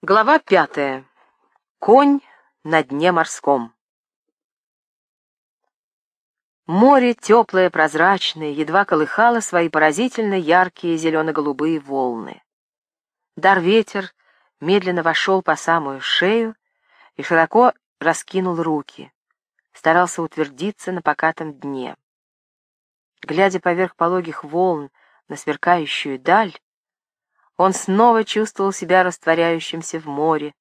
Глава пятая. Конь на дне морском. Море, теплое, прозрачное, едва колыхало свои поразительно яркие зелено-голубые волны. Дар ветер медленно вошел по самую шею и широко раскинул руки, старался утвердиться на покатом дне. Глядя поверх пологих волн на сверкающую даль, он снова чувствовал себя растворяющимся в море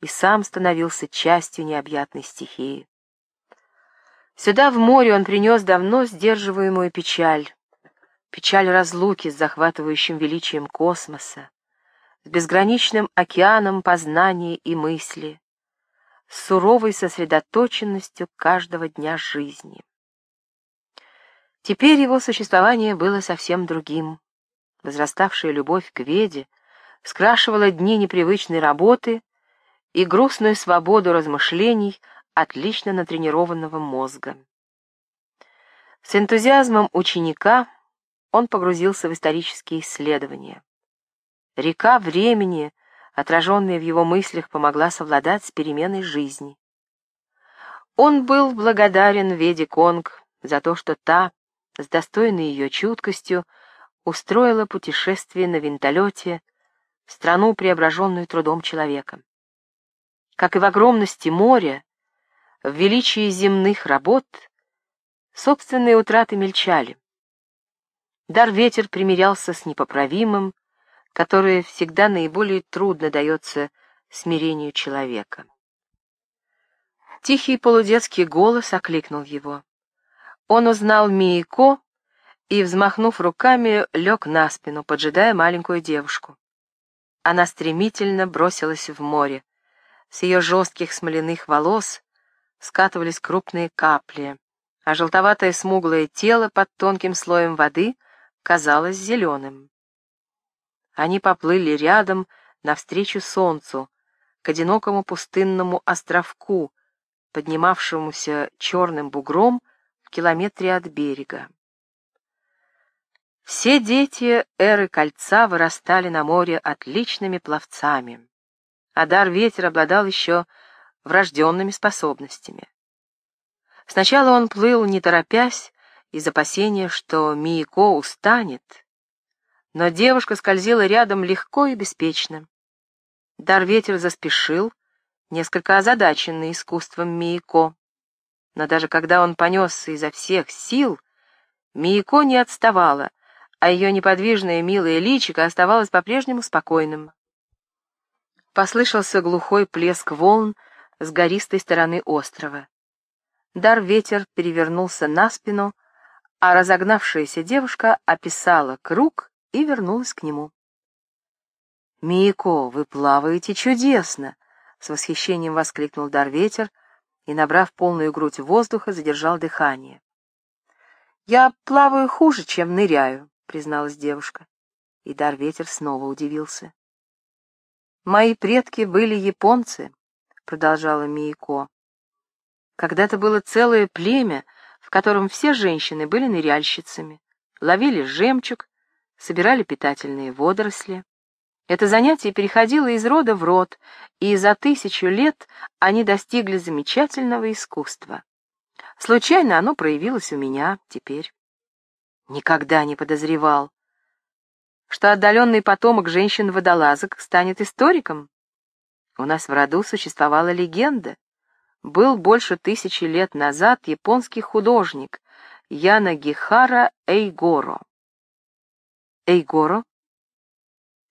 и сам становился частью необъятной стихии. Сюда, в море, он принес давно сдерживаемую печаль, печаль разлуки с захватывающим величием космоса, с безграничным океаном познания и мысли, с суровой сосредоточенностью каждого дня жизни. Теперь его существование было совсем другим. Возраставшая любовь к Веде скрашивала дни непривычной работы и грустную свободу размышлений отлично натренированного мозга. С энтузиазмом ученика он погрузился в исторические исследования. Река времени, отраженная в его мыслях, помогла совладать с переменой жизни. Он был благодарен Веде Конг за то, что та, с достойной ее чуткостью, устроила путешествие на винтолете в страну, преображенную трудом человека. Как и в огромности моря, в величии земных работ, собственные утраты мельчали. Дар ветер примирялся с непоправимым, которое всегда наиболее трудно дается смирению человека. Тихий полудетский голос окликнул его. Он узнал Мияко и, взмахнув руками, лег на спину, поджидая маленькую девушку. Она стремительно бросилась в море. С ее жестких смоляных волос скатывались крупные капли, а желтоватое смуглое тело под тонким слоем воды казалось зеленым. Они поплыли рядом навстречу солнцу, к одинокому пустынному островку, поднимавшемуся черным бугром в километре от берега. Все дети эры кольца вырастали на море отличными пловцами. а дар ветер обладал еще врожденными способностями. Сначала он плыл, не торопясь, из опасения, что Мияко устанет, но девушка скользила рядом легко и беспечно. Дар ветер заспешил, несколько озадаченный искусством Мияко. Но даже когда он понесся изо всех сил, Мияко не отставала, а ее неподвижное милое личико оставалось по-прежнему спокойным. Послышался глухой плеск волн с гористой стороны острова. Дар ветер перевернулся на спину, а разогнавшаяся девушка описала круг и вернулась к нему. «Мико, вы плаваете чудесно!» — с восхищением воскликнул дар ветер и, набрав полную грудь воздуха, задержал дыхание. «Я плаваю хуже, чем ныряю», призналась девушка. И дар ветер снова удивился. «Мои предки были японцы», — продолжала Мияко. «Когда-то было целое племя, в котором все женщины были ныряльщицами, ловили жемчуг, собирали питательные водоросли. Это занятие переходило из рода в род, и за тысячу лет они достигли замечательного искусства. Случайно оно проявилось у меня теперь. Никогда не подозревал, что отдаленный потомок женщин-водолазок станет историком. У нас в роду существовала легенда. Был больше тысячи лет назад японский художник Яна Гихара Эйгоро. Эйгоро?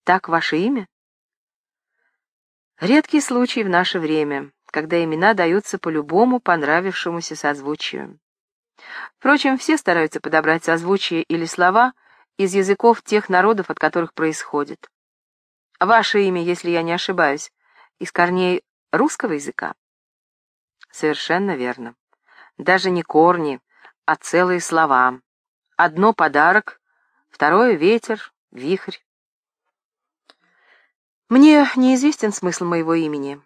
Так ваше имя? Редкий случай в наше время, когда имена даются по любому понравившемуся созвучию. Впрочем, все стараются подобрать созвучие или слова из языков тех народов, от которых происходит. Ваше имя, если я не ошибаюсь, из корней русского языка? Совершенно верно. Даже не корни, а целые слова. Одно — подарок, второе — ветер, вихрь. Мне неизвестен смысл моего имени,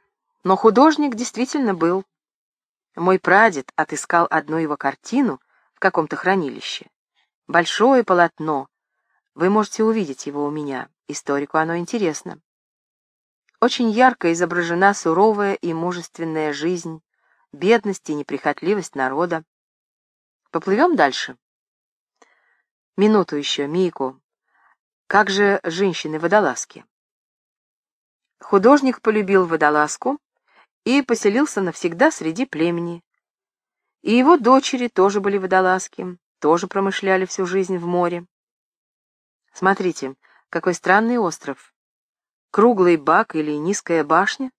но художник действительно был. Мой прадед отыскал одну его картину в каком-то хранилище. Большое полотно. Вы можете увидеть его у меня. Историку оно интересно. очень ярко изображена суровая и мужественная жизнь, бедность и неприхотливость народа. Поплывем дальше? Минуту еще, Мико. Как же женщины-водолазки? Художник полюбил водолазку и поселился навсегда среди племени. И его дочери тоже были водолазки, тоже промышляли всю жизнь в море. Смотрите, какой странный остров. Круглый бак или низкая башня,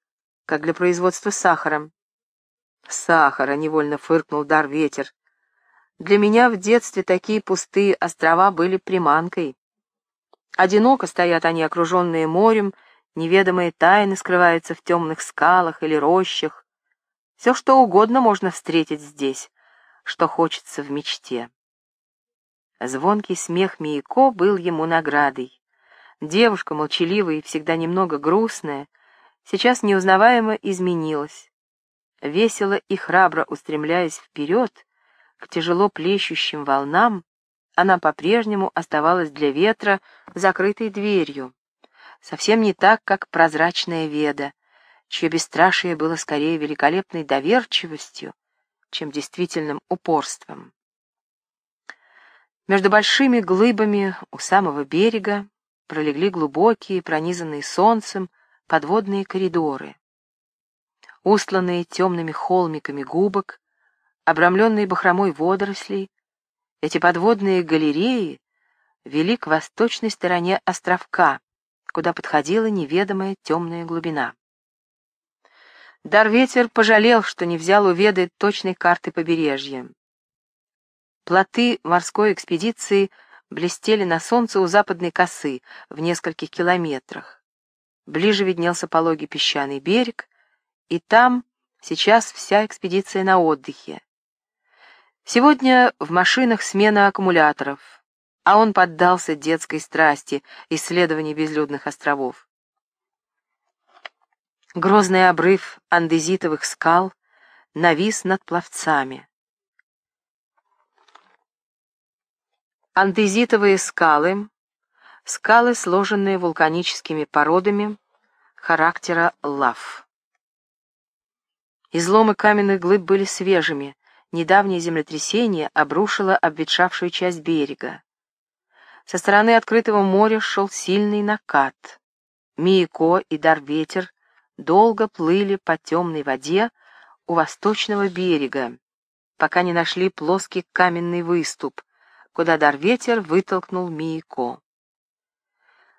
как для производства сахара. Сахара, невольно фыркнул дар ветер. Для меня в детстве такие пустые острова были приманкой. Одиноко стоят они, окруженные морем, неведомые тайны скрываются в темных скалах или рощах. Все что угодно можно встретить здесь, что хочется в мечте. Звонкий смех Мияко был ему наградой. Девушка, молчаливая и всегда немного грустная, сейчас неузнаваемо изменилась. Весело и храбро устремляясь вперед, к тяжело плещущим волнам, она по-прежнему оставалась для ветра закрытой дверью, совсем не так, как прозрачная веда, чье бесстрашие было скорее великолепной доверчивостью, чем действительным упорством. Между большими глыбами у самого берега пролегли глубокие, пронизанные солнцем, подводные коридоры. Устланные темными холмиками губок, обрамленные бахромой водорослей, эти подводные галереи вели к восточной стороне островка, куда подходила неведомая темная глубина. Дарветер пожалел, что не взял у Веды точной карты побережья. Плоты морской экспедиции блестели на солнце у западной косы в нескольких километрах. Ближе виднелся пологий песчаный берег, и там сейчас вся экспедиция на отдыхе. Сегодня в машинах смена аккумуляторов, а он поддался детской страсти исследований безлюдных островов. Грозный обрыв андезитовых скал навис над пловцами. Андезитовые скалы — скалы, сложенные вулканическими породами характера лав. Изломы каменных глыб были свежими, недавнее землетрясение обрушило обветшавшую часть берега. Со стороны открытого моря шел сильный накат. Мияко и Дарветер долго плыли по темной воде у восточного берега, пока не нашли плоский каменный выступ — куда дар ветер вытолкнул Мияко.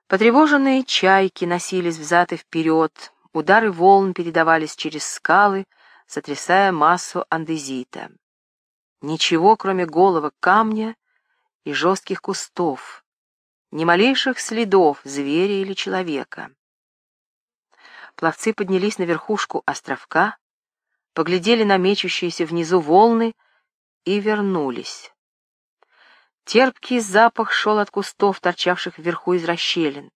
Потревоженные чайки носились взад и вперед, удары волн передавались через скалы, сотрясая массу андезита. Ничего, кроме голого камня и жестких кустов, ни малейших следов зверя или человека. Пловцы поднялись на верхушку островка, поглядели на мечущиеся внизу волны и вернулись. Терпкий запах шел от кустов, торчавших вверху из расщелин.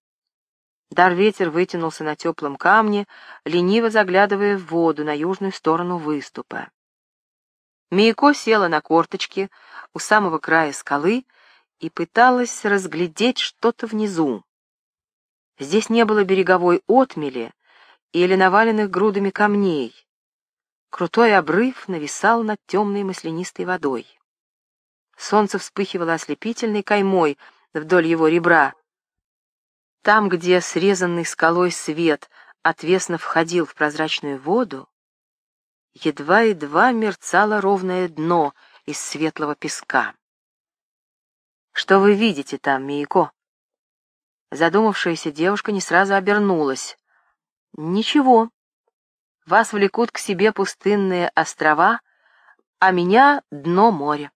Дар-ветер вытянулся на теплом камне, лениво заглядывая в воду на южную сторону выступа. Мияко села на корточки у самого края скалы и пыталась разглядеть что-то внизу. Здесь не было береговой отмели или наваленных грудами камней. Крутой обрыв нависал над темной маслянистой водой. Солнце вспыхивало ослепительной каймой вдоль его ребра. Там, где срезанный скалой свет отвесно входил в прозрачную воду, едва-едва мерцало ровное дно из светлого песка. «Что вы видите там, Мияко?» Задумавшаяся девушка не сразу обернулась. «Ничего. Вас влекут к себе пустынные острова, а меня — дно моря.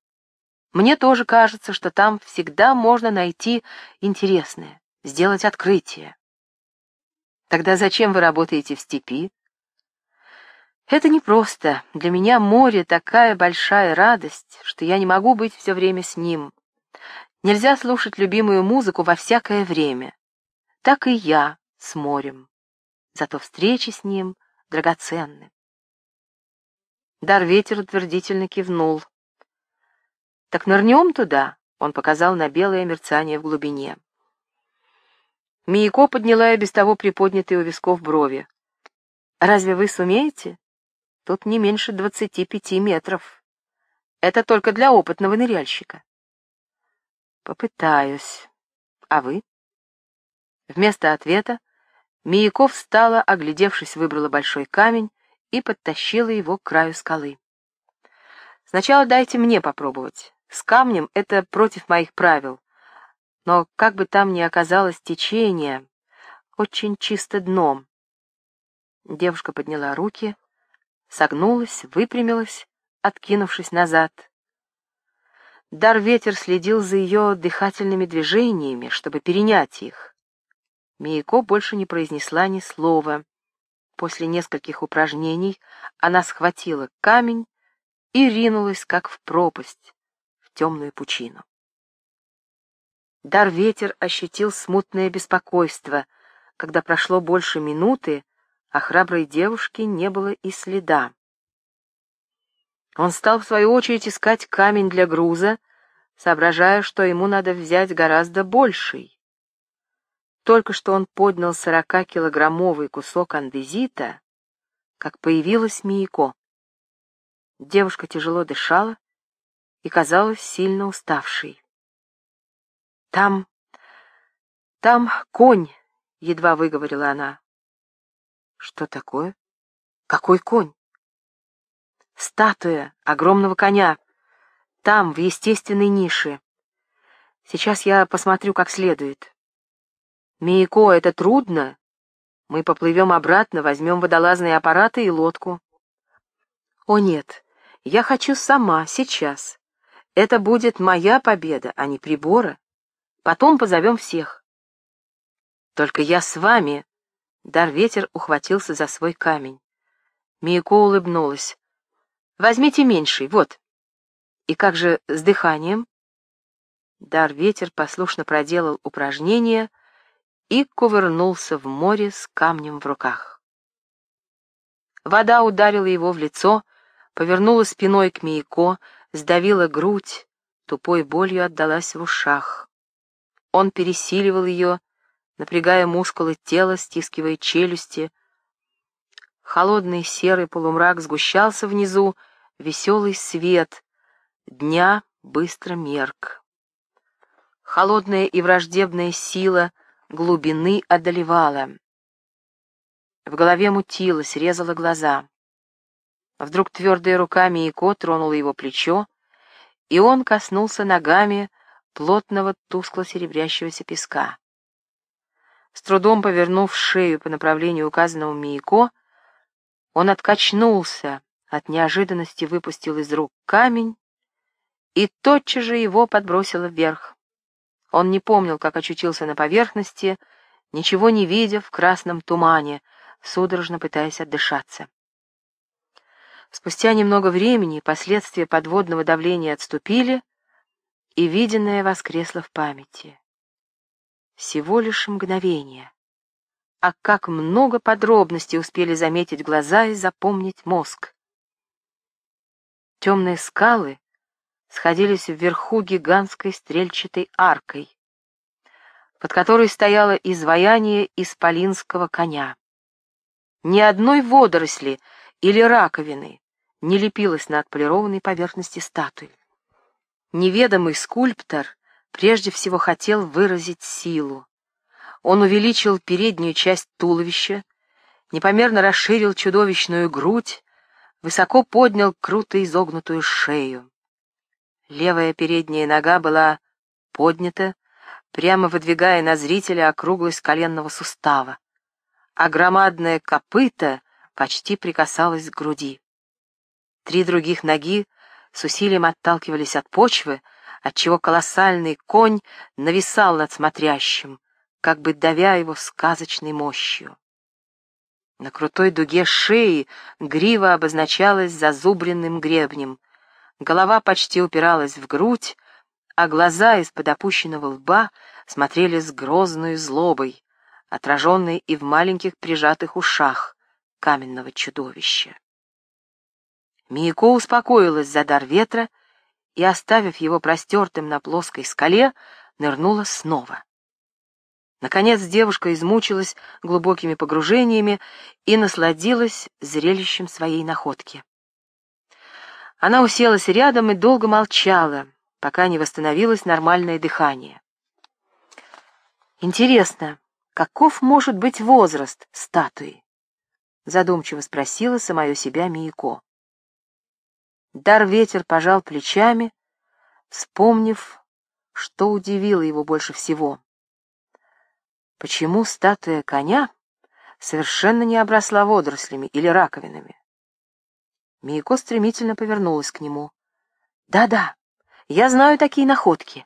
Мне тоже кажется, что там всегда можно найти интересное, сделать открытие. Тогда зачем вы работаете в степи? Это непросто. Для меня море такая большая радость, что я не могу быть все время с ним. Нельзя слушать любимую музыку во всякое время. Так и я с морем. Зато встречи с ним драгоценны. Дар ветер утвердительно кивнул. «Так нырнем туда», — он показал на белое мерцание в глубине. Мияко подняла и без того приподнятые у висков брови. «Разве вы сумеете? Тут не меньше двадцати пяти метров. Это только для опытного ныряльщика». «Попытаюсь. А вы?» Вместо ответа Мияко встала, оглядевшись, выбрала большой камень и подтащила его к краю скалы. «Сначала дайте мне попробовать. С камнем это против моих правил. Но как бы там ни оказалось течение, очень чисто дном». Девушка подняла руки, согнулась, выпрямилась, откинувшись назад. Дар-ветер следил за ее дыхательными движениями, чтобы перенять их. Мияко больше не произнесла ни слова. После нескольких упражнений она схватила камень и ринулась, как в пропасть, в темную пучину. Дар-ветер ощутил смутное беспокойство, когда прошло больше минуты, а храброй девушки не было и следа. Он стал, в свою очередь, искать камень для груза, соображая, что ему надо взять гораздо больший. Только что он поднял сорокакилограммовый кусок андезита, как появилась Мияко. Девушка тяжело дышала и казалась сильно уставшей. «Там... там конь!» — едва выговорила она. «Что такое? Какой конь?» «Статуя огромного коня. Там, в естественной нише. Сейчас я посмотрю как следует». «Мияко, это трудно. Мы поплывем обратно, возьмем водолазные аппараты и лодку». «О нет, я хочу сама, сейчас. Это будет моя победа, а не прибора. Потом позовем всех». «Только я с вами». Дар-ветер ухватился за свой камень. Мияко улыбнулась. «Возьмите меньший, вот». «И как же с дыханием?» Дар-ветер послушно проделал упражнение — и кувырнулся в море с камнем в руках. Вода ударила его в лицо, повернула спиной к Мияко, сдавила грудь, тупой болью отдалась в ушах. Он пересиливал ее, напрягая мускулы тела, стискивая челюсти. Холодный серый полумрак сгущался внизу, веселый свет дня быстро мерк. Холодная и враждебная сила — глубины одолевала. В голове мутилось, резала глаза. Вдруг твердая рука Мияко тронула его плечо, и он коснулся ногами плотного тускло-серебрящегося песка. С трудом повернув шею по направлению указанного Мияко, он откачнулся, от неожиданности выпустил из рук камень и тотчас же его подбросило вверх. Он не помнил, как очутился на поверхности, ничего не видя в красном тумане, судорожно пытаясь отдышаться. Спустя немного времени последствия подводного давления отступили, и виденное воскресло в памяти. Всего лишь мгновение. А как много подробностей успели заметить глаза и запомнить мозг. Темные скалы сходились вверху гигантской стрельчатой аркой, под которой стояло изваяние исполинского коня. Ни одной водоросли или раковины не лепилось на отполированной поверхности статуи. Неведомый скульптор прежде всего хотел выразить силу. Он увеличил переднюю часть туловища, непомерно расширил чудовищную грудь, высоко поднял круто изогнутую шею. Левая передняя нога была поднята, прямо выдвигая на зрителя округлость коленного сустава, а громадное копыто почти прикасалось к груди. Три других ноги с усилием отталкивались от почвы, отчего колоссальный конь нависал над смотрящим, как бы давя его сказочной мощью. На крутой дуге шеи грива обозначалась зазубренным гребнем, голова почти упиралась в грудь, а глаза из-под опущенного лба смотрели с грозной злобой, отраженной и в маленьких прижатых ушах каменного чудовища. Мияко успокоилась за дар ветра и, оставив его простертым на плоской скале, нырнула снова. Наконец девушка измучилась глубокими погружениями и насладилась зрелищем своей находки. Она уселась рядом и долго молчала, пока не восстановилось нормальное дыхание. Интересно, каков может быть возраст статуи? Задумчиво спросила самое себя Мияко. Дар ветер пожал плечами, вспомнив, что удивило его больше всего. Почему статуя коня совершенно не обросла водорослями или раковинами? Мияко стремительно повернулась к нему. «Да-да, я знаю такие находки.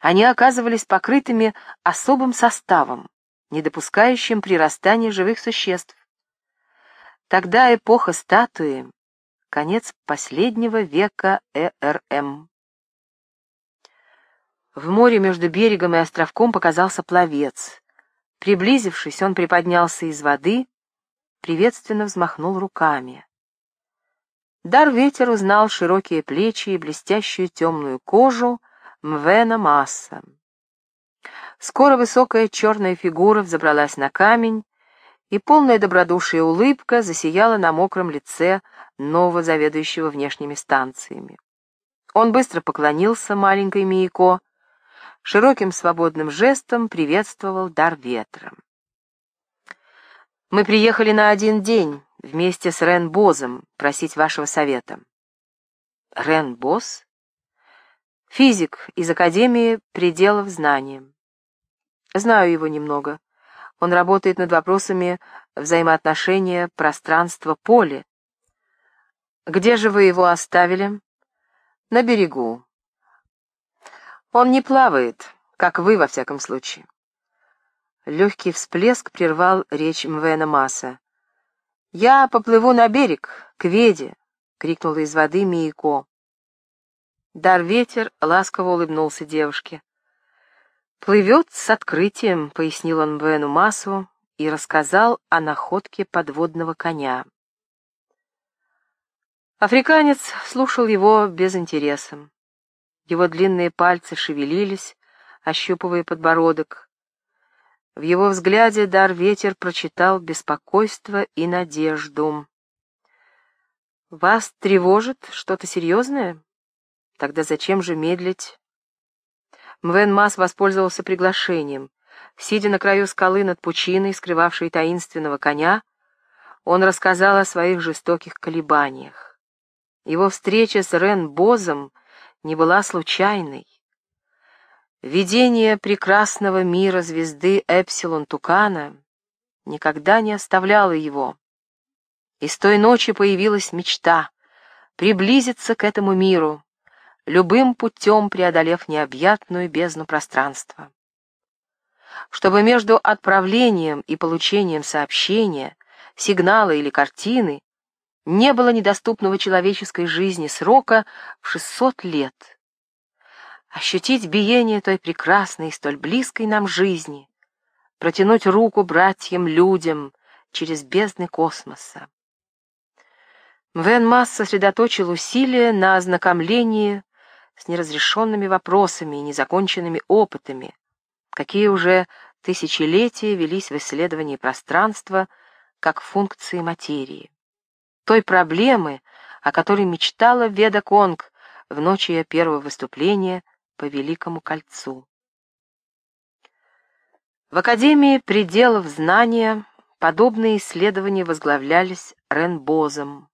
Они оказывались покрытыми особым составом, не допускающим прирастания живых существ. Тогда эпоха статуи, конец последнего века ЭРМ. В море между берегом и островком показался пловец. Приблизившись, он приподнялся из воды, приветственно взмахнул руками. Дар ветер узнал широкие плечи и блестящую темную кожу, Мвена Масса. Скоро высокая черная фигура взобралась на камень, и полная добродушия улыбка засияла на мокром лице нового заведующего внешними станциями. Он быстро поклонился маленькой Мияко, широким свободным жестом приветствовал дар ветра. «Мы приехали на один день вместе с Рен Бозом просить вашего совета». «Рен Боз?» Физик из Академии пределов знаний. Знаю его немного. Он работает над вопросами взаимоотношения пространства-поля. Где же вы его оставили? На берегу. Он не плавает, как вы, во всяком случае. Легкий всплеск прервал речь Мвена Масса. «Я поплыву на берег, к Веде!» — крикнула из воды Мияко. Дар ветер ласково улыбнулся девушке. «Плывет с открытием», — пояснил он Бену Массу и рассказал о находке подводного коня. Африканец слушал его без интереса. Его длинные пальцы шевелились, ощупывая подбородок. В его взгляде дар ветер прочитал беспокойство и надежду. «Вас тревожит что-то серьезное?» Тогда зачем же медлить? Мвен Мас воспользовался приглашением. Сидя на краю скалы над пучиной, скрывавшей таинственного коня, он рассказал о своих жестоких колебаниях. Его встреча с Рен Бозом не была случайной. Видение прекрасного мира звезды Эпсилон Тукана никогда не оставляло его. И с той ночи появилась мечта — приблизиться к этому миру, любым путем преодолев необъятную бездну пространства. Чтобы между отправлением и получением сообщения, сигнала или картины не было недоступного человеческой жизни срока в 600 лет. Ощутить биение той прекрасной и столь близкой нам жизни, протянуть руку братьям-людям через бездны космоса. Мвен Масс сосредоточил усилия на ознакомлении с неразрешенными вопросами и незаконченными опытами, какие уже тысячелетия велись в исследовании пространства как функции материи. Той проблемы, о которой мечтала Веда Конг в ночь ее первого выступления по Великому кольцу. В Академии пределов знания подобные исследования возглавлялись Рен Бозом,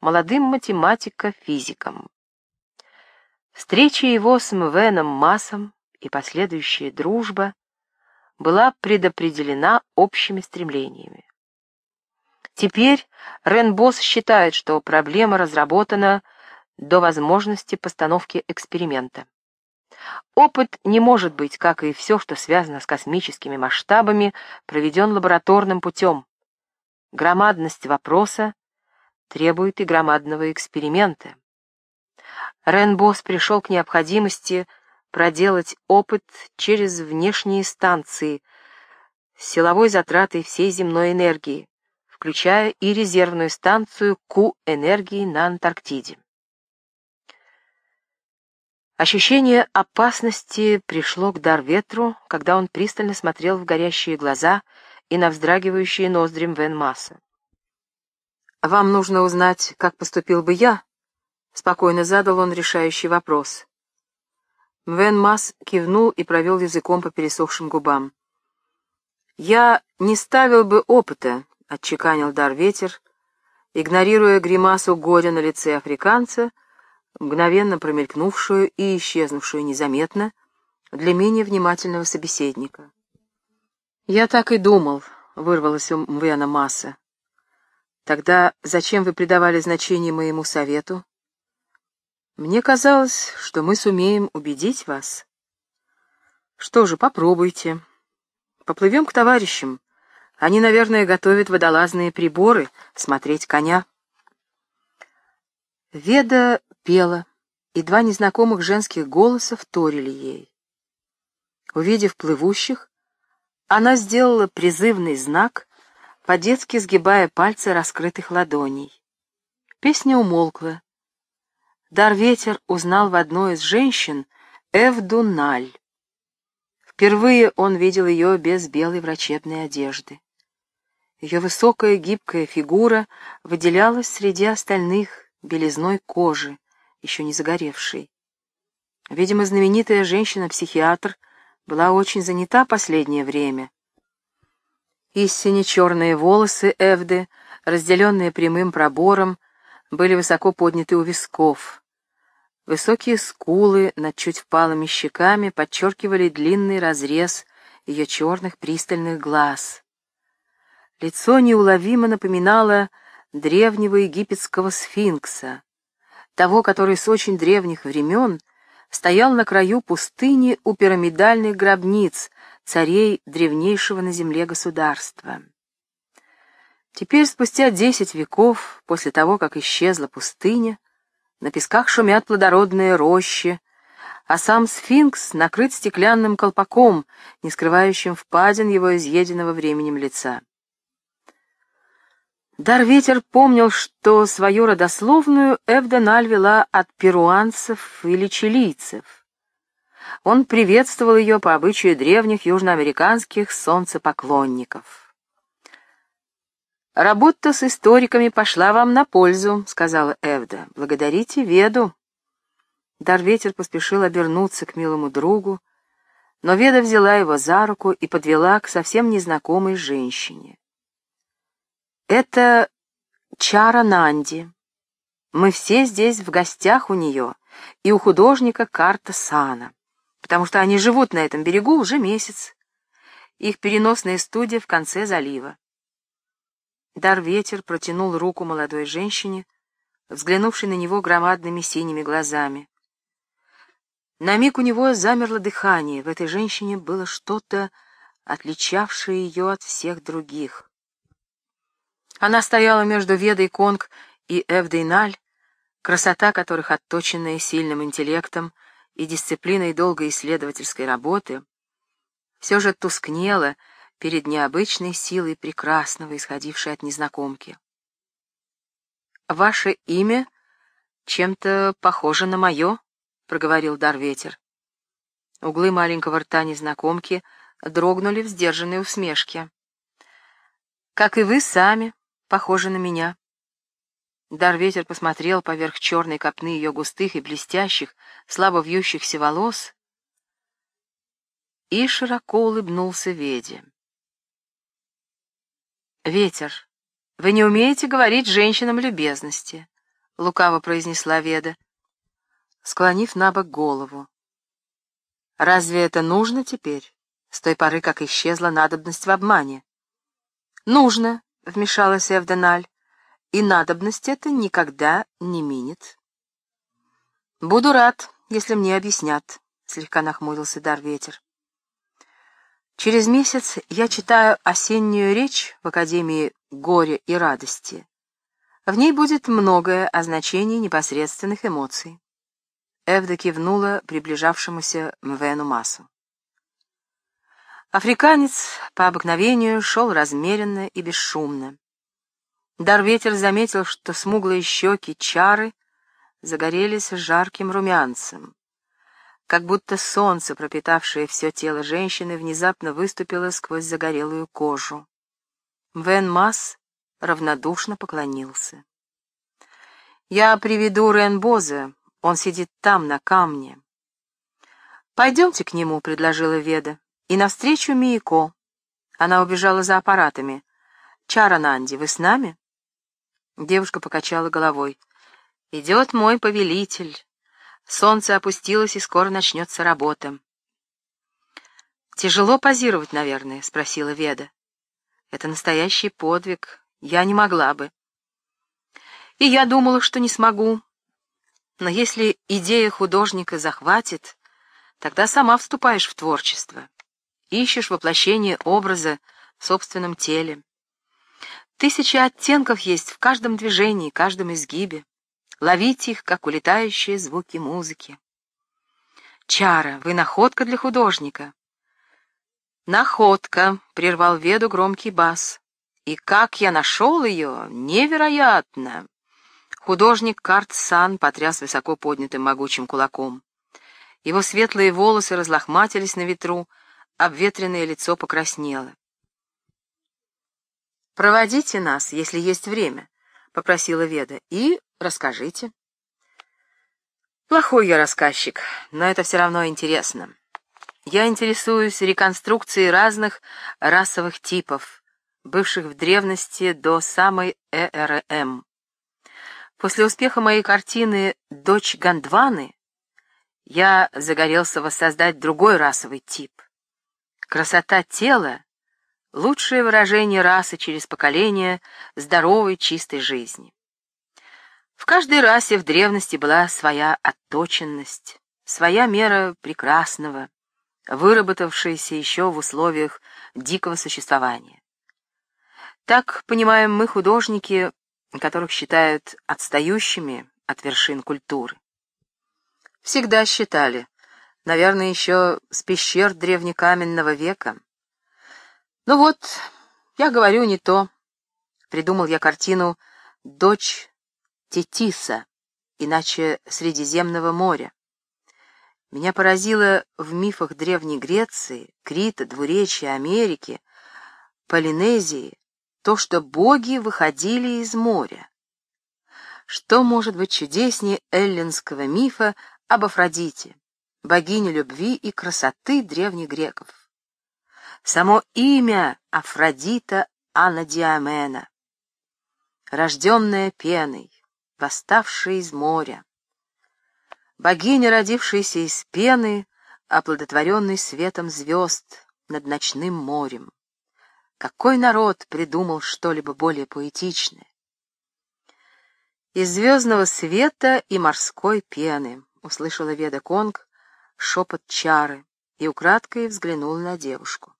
молодым математико-физиком. Встреча его с Мвеном Массом и последующая дружба была предопределена общими стремлениями. Теперь Ренбос считает, что проблема разработана до возможности постановки эксперимента. Опыт не может быть, как и все, что связано с космическими масштабами, проведен лабораторным путем. Громадность вопроса требует и громадного эксперимента. Ренбос пришел к необходимости проделать опыт через внешние станции с силовой затратой всей земной энергии, включая и резервную станцию Q-энергии на Антарктиде. Ощущение опасности пришло к дар ветру, когда он пристально смотрел в горящие глаза и на вздрагивающие ноздрем Вен Масса. «Вам нужно узнать, как поступил бы я?» — спокойно задал он решающий вопрос. Вен Масс кивнул и провел языком по пересохшим губам. «Я не ставил бы опыта», — отчеканил дар ветер, игнорируя гримасу горя на лице африканца, мгновенно промелькнувшую и исчезнувшую незаметно для менее внимательного собеседника. «Я так и думал», — вырвалось у Мвена Масса. «Тогда зачем вы придавали значение моему совету?» «Мне казалось, что мы сумеем убедить вас». «Что же, попробуйте», Поплывем к товарищам. Они, наверное, готовят водолазные приборы, смотреть коня. Веда пела, и два незнакомых женских голоса вторили ей. Увидев плывущих, она сделала призывный знак, по-детски сгибая пальцы раскрытых ладоней. Песня умолкла. Дар-ветер узнал в одной из женщин Эвду Наль. Впервые он видел ее без белой врачебной одежды. Ее высокая гибкая фигура выделялась среди остальных белизной кожи, еще не загоревшей. Видимо, знаменитая женщина-психиатр была очень занята последнее время. Истине черные волосы Эвды, разделенные прямым пробором, были высоко подняты у висков. Высокие скулы над чуть впалыми щеками подчеркивали длинный разрез ее черных пристальных глаз. Лицо неуловимо напоминало древнего египетского сфинкса, того, который с очень древних времен стоял на краю пустыни у пирамидальных гробниц царей древнейшего на земле государства. Теперь, спустя десять веков, после того, как исчезла пустыня, на песках шумят плодородные рощи, а сам сфинкс накрыт стеклянным колпаком, не скрывающим впадин его изъеденного временем лица. Дар-ветер помнил, что свою родословную Эвденаль вела от перуанцев или чилийцев. Он приветствовал ее по обычаю древних южноамериканских солнцепоклонников. «Работа с историками пошла вам на пользу», — сказала Эвда. «Благодарите Веду». Дарветер поспешил обернуться к милому другу, но Веда взяла его за руку и подвела к совсем незнакомой женщине. «Это Чара Нанди. Мы все здесь в гостях у нее и у художника Карта Сана, потому что они живут на этом берегу уже месяц. Их переносная студия в конце залива. Дар-ветер протянул руку молодой женщине, взглянувшей на него громадными синими глазами. На миг у него замерло дыхание, в этой женщине было что-то, отличавшее ее от всех других. Она стояла между Ведой Конг и Эвдейналь, красота которых, отточенная сильным интеллектом и дисциплиной долгой исследовательской работы, все же тускнела перед необычной силой прекрасного, исходившей от незнакомки. «Ваше имя чем-то похоже на мое», — проговорил Дарветер. Углы маленького рта незнакомки дрогнули в сдержанной усмешке. «Как и вы сами, похожи на меня». Дарветер посмотрел поверх черной копны ее густых и блестящих, слабо вьющихся волос и широко улыбнулся Веде. «Ветер, вы не умеете говорить женщинам любезности», — лукаво произнесла Веда, склонив на бок голову. «Разве это нужно теперь, с той поры, как исчезла надобность в обмане?» «Нужно», — вмешалась Эвденаль, — «и надобность это никогда не минет». «Буду рад, если мне объяснят», — слегка нахмурился дар ветер. Через месяц я читаю осеннюю речь в Академии горя и радости. В ней будет многое о значении непосредственных эмоций. Эвда кивнула приближавшемуся Мвену Масу. Африканец по обыкновению шел размеренно и бесшумно. Дарветер заметил, что смуглые щеки чары загорелись жарким румянцем. как будто солнце, пропитавшее все тело женщины, внезапно выступило сквозь загорелую кожу. Вен Масс равнодушно поклонился. «Я приведу Рен Бозе, он сидит там, на камне». «Пойдемте к нему», — предложила Веда, — «и навстречу Мияко». Она убежала за аппаратами. «Чара Нанди, вы с нами?» Девушка покачала головой. «Идет мой повелитель. Солнце опустилось, и скоро начнется работа». «Тяжело позировать, наверное?» — спросила Веда. «Это настоящий подвиг. Я не могла бы». «И я думала, что не смогу. Но если идея художника захватит, тогда сама вступаешь в творчество. Ищешь воплощение образа в собственном теле. Тысячи оттенков есть в каждом движении, каждом изгибе. Ловите их, как улетающие звуки музыки. Чара, вы находка для художника. Находка, прервал Веду громкий бас. И как я нашел ее, невероятно. Художник Карт Сан потряс высоко поднятым могучим кулаком. Его светлые волосы разлохматились на ветру, обветренное лицо покраснело. «Проводите нас, если есть время», — попросила Веда, — «и расскажите». «Плохой я рассказчик, но это все равно интересно. Я интересуюсь реконструкцией разных расовых типов, бывших в древности до самой ЭРМ. После успеха моей картины «Дочь Гандваны» я загорелся воссоздать другой расовый тип. Красота тела Лучшее выражение расы через поколение здоровой, чистой жизни. В каждой расе в древности была своя отточенность, своя мера прекрасного, выработавшаяся еще в условиях дикого существования. Так понимаем мы художники, которых считают отстающими от вершин культуры. Всегда считали, наверное, еще с пещер древнекаменного века, ну вот, я говорю не то. Придумал я картину «Дочь Тетиса», иначе Средиземного моря. Меня поразило в мифах Древней Греции, Крита, Двуречья, Америки, Полинезии то, что боги выходили из моря. Что может быть чудеснее эллинского мифа об Афродите, богине любви и красоты древних греков? само имя Афродита Анадиамена, рожденная пеной, восставшая из моря, богиня, родившаяся из пены, оплодотворенной светом звезд над ночным морем. Какой народ придумал что-либо более поэтичное? Из звездного света и морской пены услышала Веда Конг шепот чары и украдкой взглянула на девушку.